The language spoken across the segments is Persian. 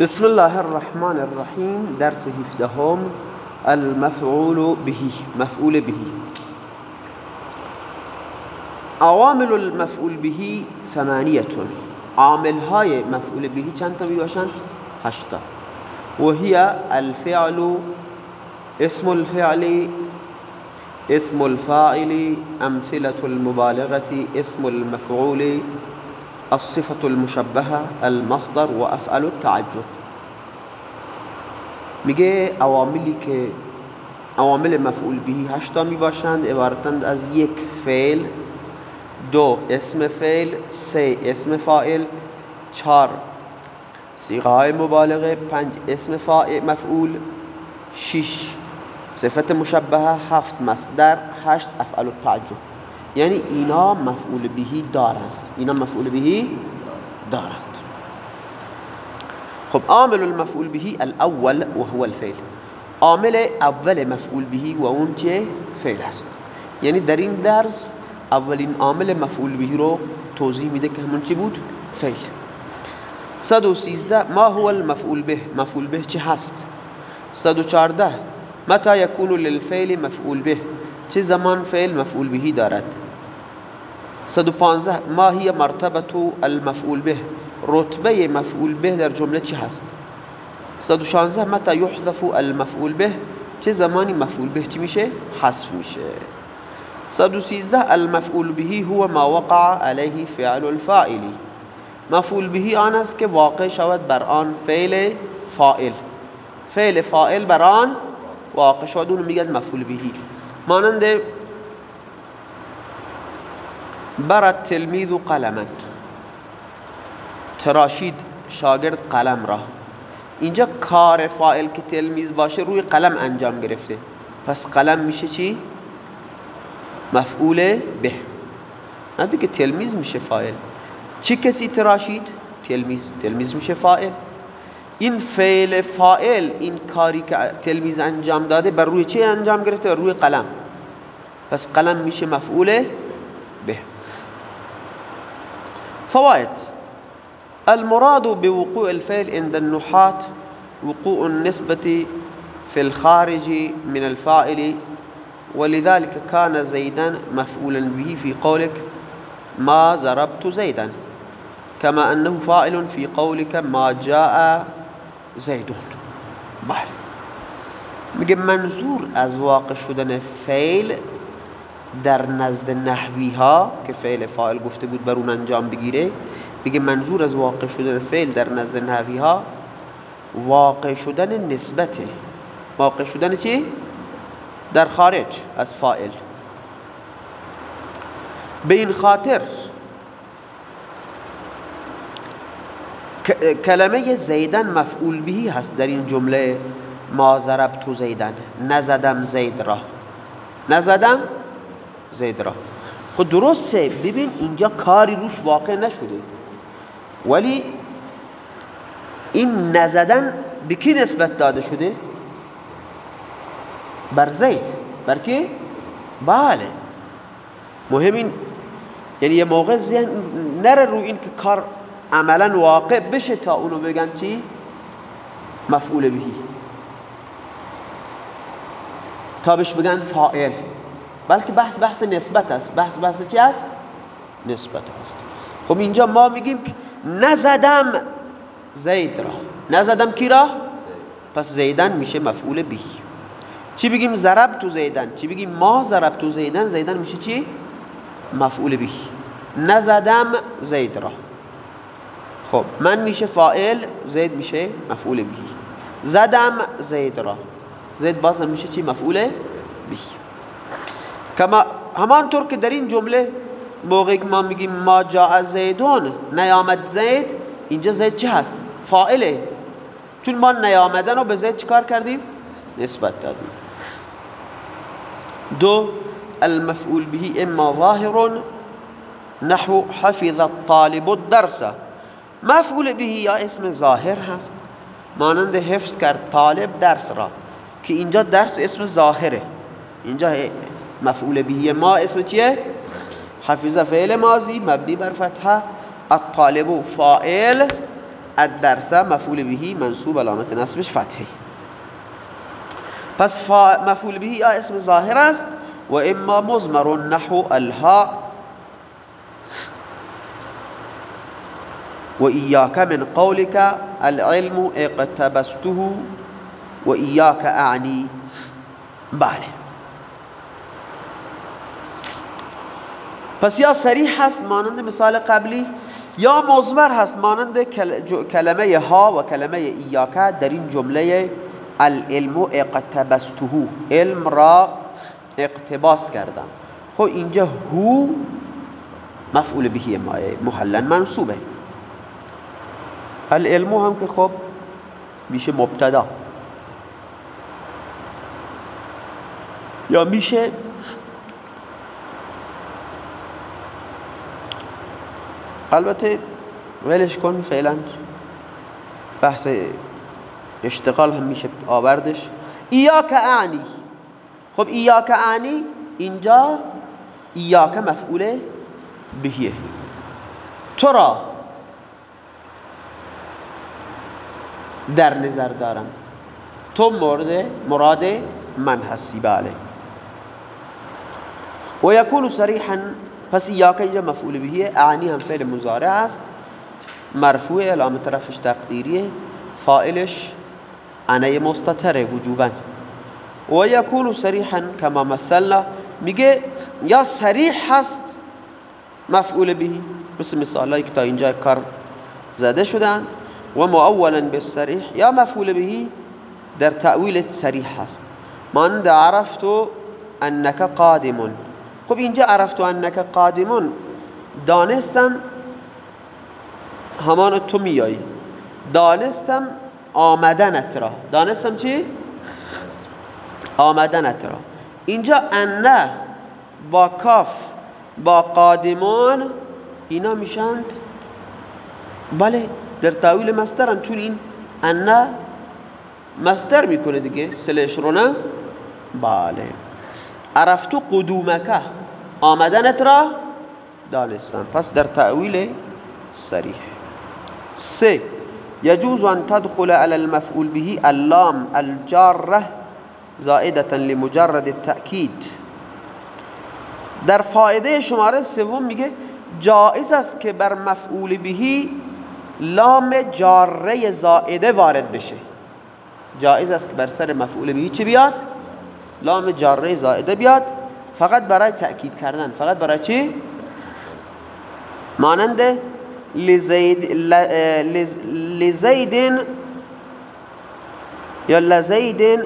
بسم الله الرحمن الرحیم درس هفدهم المفعول به مفعول به عوامل المفعول به ثمانیه عامل های مفعول به چند تا باشند هشتا و هي الفعل اسم الفعل اسم الفاعل امثله المبالغه اسم المفعول الصفة المشبهه المصدر و افعل التعجب. میگه عواملی که عوامل مفعول بهی هشتا می باشند عبارتند از یک فعل دو اسم فعل سه اسم فاعل چهار سیغه های مبالغه پنج اسم فاعل مفعول شش صفت مشبهه هفت مصدر هشت افعل التعجب. یعنی اینا مفعول بهی دارند. اینا مفعول بهی دارند. خب عامل المفعول بهی الاول و هو الفعل. عامل اول مفعول بهی و اون چه؟ فعل است. یعنی در این درس اولین عامل مفعول بهی رو توضیح میده که همون چی بود؟ فعل. 113 ما هو المفعول به؟ مفعول به چه هست؟ 114 متى يكون للفعل مفعول به؟ چه زمان فعل مفعول بهی دارد؟ 115 ما هي مرتبه المفعول به. رتبه مفعول به در جمله چی هست؟ 116 متى يحذف المفعول به؟ چه زمانی مفعول به چی میشه؟ حذف میشه. 113 المفعول به هو ما وقع عليه فعل الفاعل. مفعول به آن است که واقع شود بر آن فعل فاعل. فعل فاعل بر آن واقع شود اون میگن مفعول به. مانند برد تلمیذ قلما تراشید شاگرد قلم را. اینجا کار فائل که تلمیز باشه روی قلم انجام گرفته. پس قلم میشه چی؟ مفعول به. نه دیگه تلمیز میشه فائل چی کسی تراشید؟ تلمیز تلمیز میشه فائل این فعل فائل این کاری که تلمیز انجام داده بر روی چی انجام گرفته؟ بر روی قلم. پس قلم میشه مفعول به. فوائد. المراد بوقوع الفعل عند النحاة وقوع النسبة في الخارج من الفاعل ولذلك كان زيدا مفعولا به في قولك ما ضربت زيدا كما أنه فاعل في قولك ما جاء زيد. بله میگه منظور از واقع شدن فعل در نزد نحوی ها که فعل فاعل گفته بود بر اون انجام بگیره بگه منظور از واقع شدن فعل در نزد نحوی ها واقع شدن نسبته. واقع شدن چی؟ در خارج از فاعل. به این خاطر کلمه زیدن مفعول بهی هست در این جمله. ما ضربت زیدن. نزدم زید را. نزدم زید را. خود درسته ببین اینجا کاری روش واقع نشده. ولی این نزدن به کی نسبت داده شده؟ بر زید. بر کی؟ بله. مهم این یعنی یه موقع ذهن نره رو این که کار عملا واقع بشه تا اونو بگن چی؟ مفعول بهی تا بهش بگن فائل بلکه بحث بحث نسبت است. بحث بحث چی است؟ نسبت است. خب اینجا ما میگیم نزدم زید را. نزدم کی را؟ پس زیدن میشه مفعول به. چی بگیم ضرب تو زیدن؟ چی بگیم ما ضرب تو زیدن؟ زیدن میشه چی؟ مفعول به. نزدم زید را. خب من میشه فاعل زید میشه مفعول به. زدم زید را. زید باز میشه چی؟ مفعول به. کما همانطور که در این جمله موقعی که ما میگیم ما جا زیدون نیامد زید اینجا زید چه هست؟ فاعله. چون ما نیامدن رو به زید چکار کردیم؟ نسبت دادیم. دو المفعول به اما ظاهر نحو حفظ الطالب الدرس. مفعول به یا اسم ظاهر هست مانند حفظ کرد طالب درس را که اینجا درس اسم ظاهره. اینجا مفعول به. ما اسم چیه؟ حفظ فعل ماضی مبنی بر فتحه. الطالب فاعل الدرس مفعول بهی منصوب علامت نصبش فتحه. پس مفعول بهی یا اسم ظاهر است و اما مزمر نحو الها. و ایاک من قولك العلم اقتبسته و ایاک اعنی. بله. پس یا سریح هست مانند مثال قبلی یا مزمر هست مانند کلمه ها و کلمه ایاکه در این جمله العلم اقتبسته علم را اقتباس کردم. خب اینجا هو مفعول بهی محلا منصوبه. العلم هم که خب میشه مبتدا. یا میشه البته ولش کن فعلا بحث اشتغال هم میشه آوردش. ایاک اعنی خب ایاک اعنی اینجا ایاک مفعول بهیه. تو را در نظر دارم. تو مورد مراد من هستی. بله. و یکون صریحا پس ایاک اینجا مفعول بهیه اعنی هم فعل مزارع است. مرفوع علامت رفش تقدیریه. فائلش انه مستتره وجوبا. و یکون صریحا کما مثلنا. میگه یا صریح هست مفعول بهی مثل مثالایی که تا اینجا کار زده شدند. و مؤولا بالصریح یا مفعول بهی در تأویل صریح هست. مانند عرفتو انک قادمون. خب اینجا عرفتو انک قادمون دانستم همان تو میایی. دانستم آمدنت را. دانستم چی؟ آمدنت را. اینجا انه با کاف با قادمون اینا میشند. بله در تاویل مسترن چون این انه مستر می‌کنه دیگه سلش رو نه؟ بله. عرفتو قدومکه. آمدنت را دانستم. پس در تأویل صریح. سه يجوز أن تدخل على المفعول به اللام الجارة زائدة لمجرد التأكيد در فائده شماره سوم میگه جائز است که بر مفعول بهی لام جاره زائده وارد بشه. جائز است که بر سر مفعول بهی چی بیاد؟ لام جاره زائده بیاد. فقط برای تأکید کردن. فقط برای چی؟ مانند لزید لزید یا لزید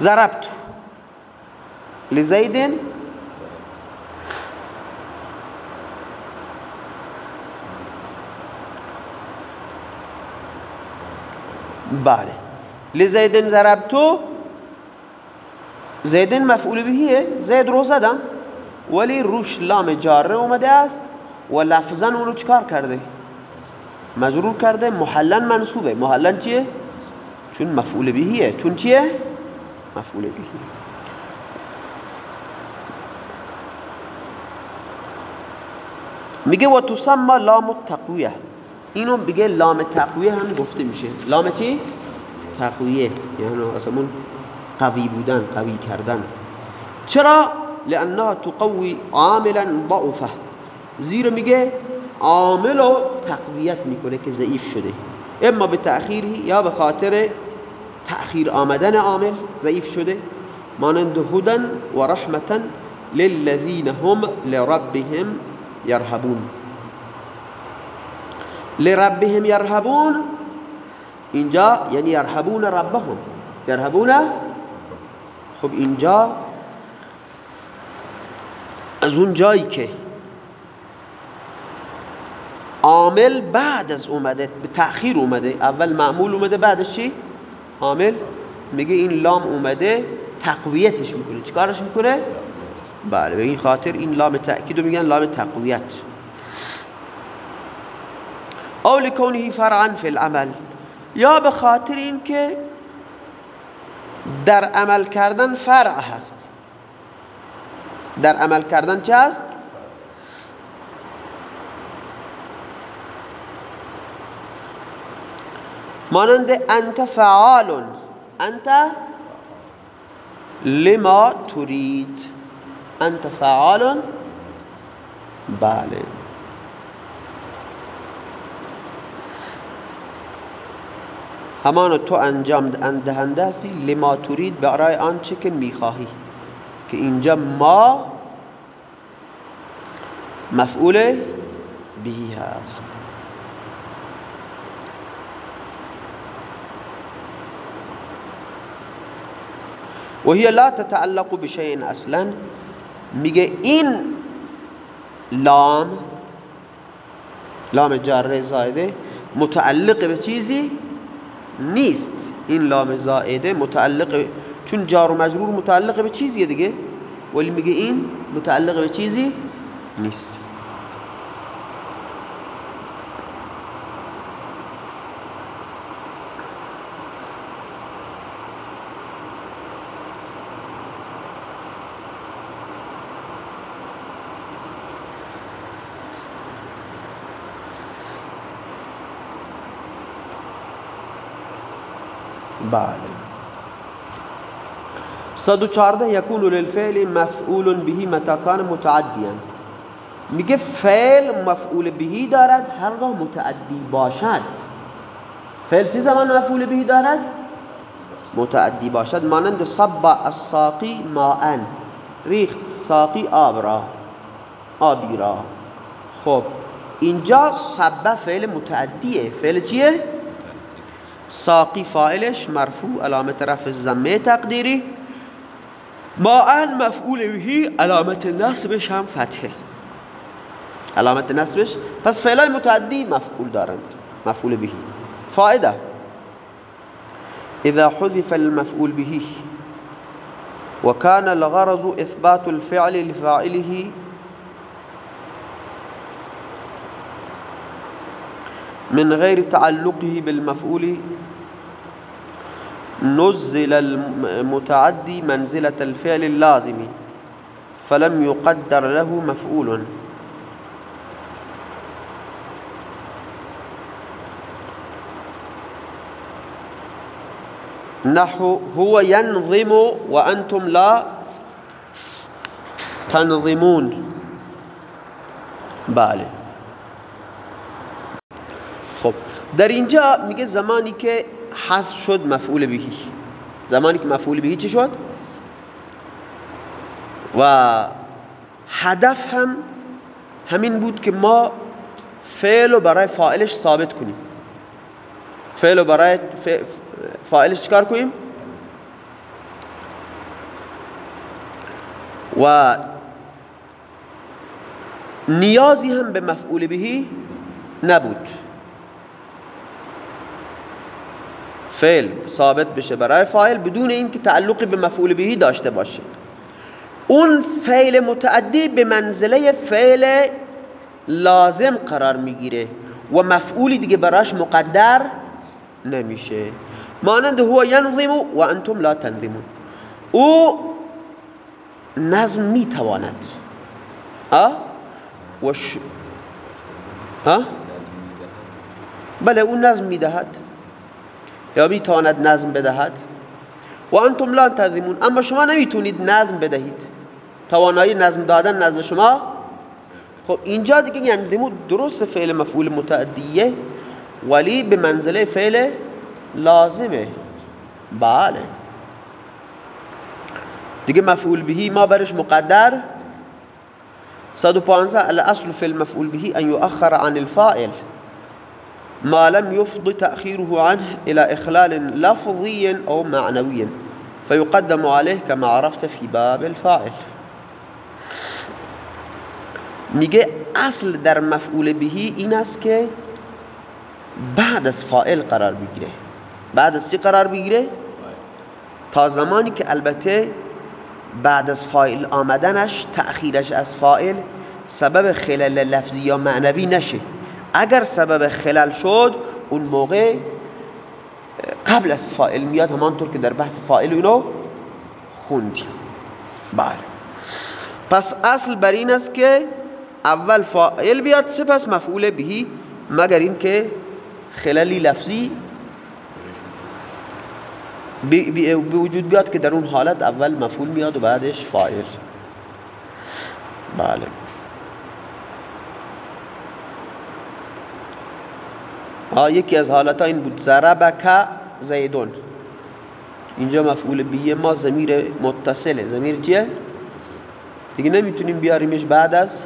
ضربت لزید بله. لزید ضربتو زیدن مفعول بهیه زید رو زدم ولی روش لام جاره اومده است و لفظا اون رو چکار کرده؟ مجرور کرده محلا منصوبه. محلا چیه؟ چون مفعول بهیه چون چیه؟ مفعول بهیه میگه و تسمى لام التقویه. اینو بگه لام تقویه هم گفته میشه. لام چی؟ تقویه. یعنی اصلا قوی بودن قوی کردن. چرا؟ لانها تقوی عاملا ضعفه. زیر میگه عامل رو تقویت می‌کنه که ضعیف شده. اما به تأخیری یا به خاطر تأخیر آمدن عامل ضعیف شده. مانند هدن و رحمتا للذین هم لربهم یرهبون. لربهم یرهبون. اینجا یعنی یرهبون ربهم. یرهبون خب اینجا از اون جایی که عامل بعد از اومده به تأخیر اومده اول معمول اومده بعدش چی؟ عامل میگه این لام اومده تقویتش می‌کنه چیکارش می‌کنه؟ بله به این خاطر این لام تأکید رو میگن لام تقویت او لکونه فرعا فی العمل یا به خاطر اینکه در عمل کردن فرع هست. در عمل کردن چه هست؟ مانند انت فعال انت لما تريد انت فعال بله. همان تو انجام دهنده هستی لما ترید برای آنچه که می‌خواهی. که اینجا ما مفعول بهی هست. و هي لا تتعلق بشيء اصلا. میگه این لام لام جاره زایده متعلق به چیزی نیست. این لام زائده متعلق چون جار و مجرور متعلق به چیزیه دیگه. ولی میگه این متعلق به چیزی نیست. بله. 114 يكون للفعل مفعول به متى كان متعديا میگه فعل مفعول بهی دارد هرگاه متعدی باشد. فعل چه زمان مفعول بهی دارد؟ متعدی باشد مانند صب الساقی ماء ریخت ساقی آب را آبی را. خب اینجا صب فعل متعدیه. فعل چیه؟ ساقی فائلش مرفوع علامت رفع زمه تقدیری. ما مفعول بهی علامت نصبش هم فتحه علامت نصبش پس فعلای متعدی مفعول دارند. مفعول بهی فائده. اذا حذف المفعول به وكان الغرض اثبات الفعل لفاعله من غير تعلقه بالمفعول نزل المتعدي منزلة الفعل اللازم فلم يقدر له مفعول. نحو هو ينظم وأنتم لا تنظمون. بله خب در اینجا میگه زمانی که حذف شد مفعول بهی زمانی که مفعول بهی چی شد؟ و هدف هم همین بود که ما فعل برای فاعلش ثابت کنیم. فعل برای فاعلش چکار کنیم؟ و نیازی هم به مفعول بهی نبود. فعل ثابت بشه برای فاعل بدون اینکه تعلقی به مفعول بهی داشته باشه. اون فعل متعدی به منزله فعل لازم قرار می‌گیره و مفعولی دیگه براش مقدر نمیشه. مانند هو ینظم و انتم لا تنظمون. او نظم می‌تواند. ها وش ها بله او نظم می‌دهد. یا می‌تواند نظم بدهد؟ و انتم لا تنظمون اما شما نمی‌تونید نظم بدهید. توانایی نظم دادن نزد شما. خب اینجا دیگه ینظمو درست فعل مفعول متعدیه ولی به منزله فعل لازمه. بله. دیگه مفعول بهی ما برش مقدر. 115 الاصل في المفعول به ان يؤخر عن الفاعل. ما لم يفض تأخيره عنه إلى إخلال لفظي أو معنوي فيقدم عليه كما عرفت في باب الفاعل. میگه اصل در مفعول بهی این است که بعد از فائل قرار بگیره. بعد از چی قرار بگیره؟ تا زمانی که البته بعد از فائل آمدنش تأخیرش از فائل سبب خلل لفظی یا معنوی نشه. اگر سبب خلل شد اون موقع قبل از فائل میاد همانطور که در بحث فائل اینو خوندیم بله. پس اصل بر این است که اول فائل بیاد سپس مفعول بهی مگر اینکه خللی لفظی به وجود بیاد که در اون حالت اول مفعول میاد و بعدش فاعل. بله. ها یکی از حالت این بود ضربک زیدون. اینجا مفعول به ما زمیر متصله. زمیر چیه؟ دیگه نمی‌تونیم بیاریمش بعد از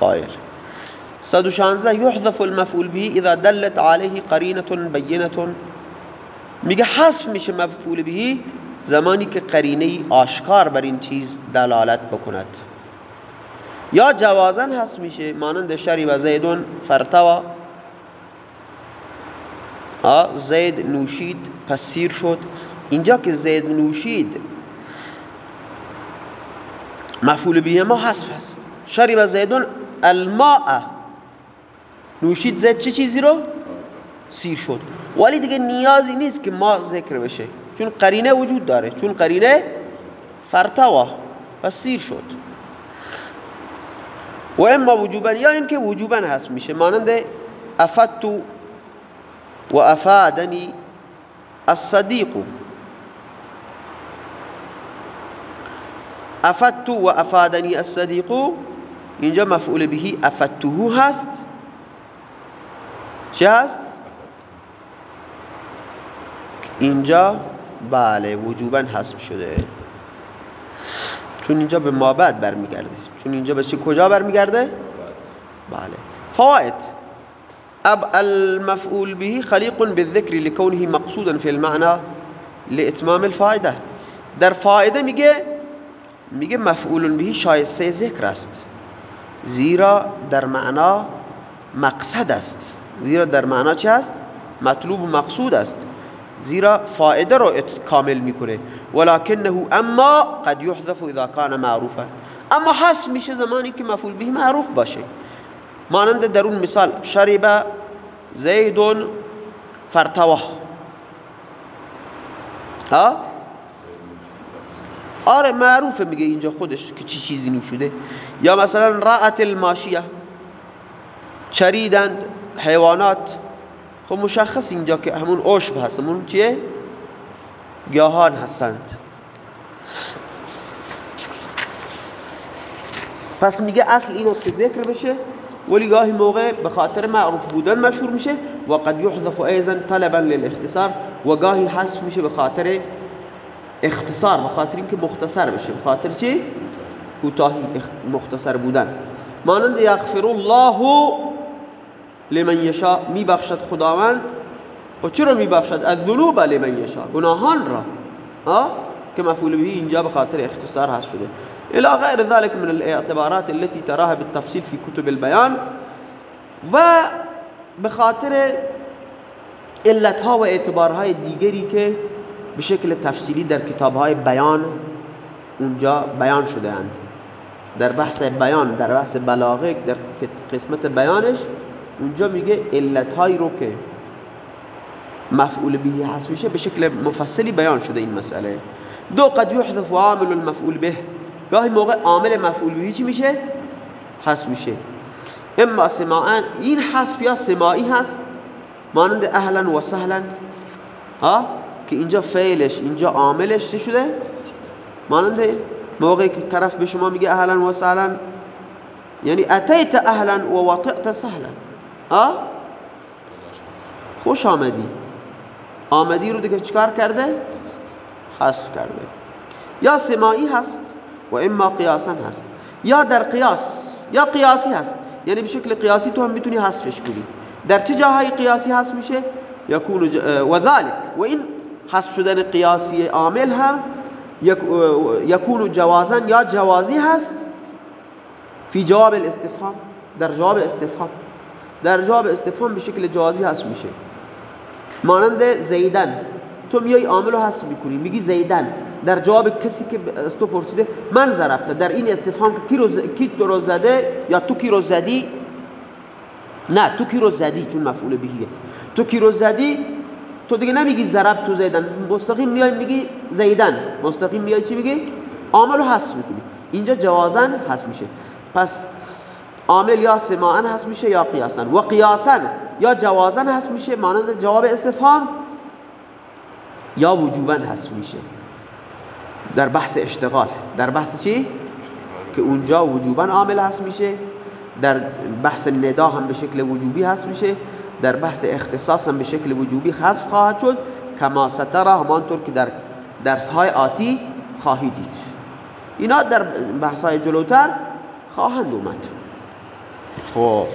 فاعل. 116 يحذف المفعول به اذا دلت عليه قرینه بینه میگه حذف میشه مفعول به زمانی که قرینه آشکار بر این چیز دلالت بکند. یا جوازن حذف میشه مانند و زیدون فرتوا. زید نوشید پس سیر شد. اینجا که زید نوشید مفعول به ما حذف هست و زیدون الماء. نوشید زید چه چیزی رو؟ سیر شد. ولی دیگه نیازی نیست که ما ذکر بشه. چون قرینه وجود داره. چون قرینه فرتوا پس سیر شد. و اما وجوبا یا اینکه وجوبا هست میشه. مانند افدتو و افادنی الصدیق افدتو و افادنی الصدیق اینجا مفعول بهی افدتوه هست. چه هست؟ اینجا بله وجوبا حسب شده. چون اینجا به ما بعد برمیگرده. چون اینجا به چه کجا برمیگرده؟ بله. فوائد أب المفعول به خلیق بالذکر لكونه مقصودا في المعنى لإتمام الفائدة. در فائدة میگه میگه مفعول به شایسته ذکر است. زیرا در معنا مقصد است. زیرا در معنا چه است؟ مطلوب مقصود است. زیرا فائدة رو کامل میکنه ولکنه اما قد يحذف اذا كان معروفا. اما حذف میشه زمانی که مفعول به معروف باشه. مانند در اون مثال شرب زیدون فرتوه. ها؟ آره معروفه میگه اینجا خودش که چی چیزی نوشده یا مثلا رأت الماشیه چریدند حیوانات. خب مشخص اینجا که همون عشب هست. همون چیه؟ گیاهان هستند. پس میگه اصل اینو که ذکر بشه ولی گاهی موقع به خاطر معروف بودن مشهور میشه و قد یحذف ایضا طلبا للاختصار و گاهی حذف میشه به خاطر اختصار به خاطر اینکه مختصر بشه. به خاطر چی؟ کوتاهی مختصر بودن. مانند یغفر الله لمن یشا میبخشد خداوند و چرا میبخشد؟ از ذنوب لمن یشا گناهان را ها که مفعول به اینجا به خاطر اختصار هست شده. إلى غیر ذلك من الاعتبارات التي تراها بالتفصيل في كتب البيان. و به خاطر علتها و اعتبارهای دیگری که به شکل در کتابهای بیان اونجا بیان شده اند. در بحث بیان در بحث بلاغه در قسمت بیانش اونجا میگه علتهایی رو که مفعول به هست میشه به شکل مفصلی بیان شده این مسئله. دو قد یحذف عامل المفعول به. گاهی موقع عامل مفعول به چی میشه؟ حذف میشه. اما سماعن این حذف یا سماعی هست؟ مانند اهلا و سهلا. ها؟ که اینجا فعلش اینجا عاملش چی شده؟ مانند موقعی که طرف به شما میگه اهلا و سهلا. یعنی اتیت اهلا و وطئت سهلا. ها؟ خوش آمدی. آمدی رو دیگه چکار کرده؟ حذف کرده. یا سماعی هست؟ و اما قیاسا هست. یا در قیاس یا قیاسی هست. یعنی به شکل قیاسی تو هم می‌تونی حذفش کنی. در چه جاهای قیاسی حذف میشه؟ یکون و ذلك و این حذف شدن قیاسی عامل هم یکون جوازا یا جوازی هست. فی جواب الاستفهام. در جواب استفهام. در جواب استفهام به شکل جوازی هست میشه. مانند زیدن. تو میای عامل رو حذف می‌کنی. میگی زیدن. در جواب کسی که از تو پرسیده من ضربته. در این استفهام که کی, رو کی تو رو زده یا تو کی رو زدی؟ نه تو کی رو زدی؟ چون مفعول بهیه تو کی رو زدی؟ تو دیگه نمیگی ضرب تو زیدن. مستقیم میای میگی زیدن. مستقیم میای چی میگی؟ عامل رو حذف می‌کنی. اینجا جوازن حذف میشه. پس عامل یا سماعن هست میشه یا قیاسن و قیاسن یا جوازن هست میشه مانند جواب استفهام یا وجوبا حذف میشه. در بحث اشتغال. در بحث چی؟ که اونجا وجوبا عامل هست میشه. در بحث ندا هم به شکل وجوبی هست میشه. در بحث اختصاص هم به شکل وجوبی حذف خواهد شد. کما ستره همانطور که در درس های آتی خواهی دید. اینا در بحث های جلوتر خواهند اومد. خب.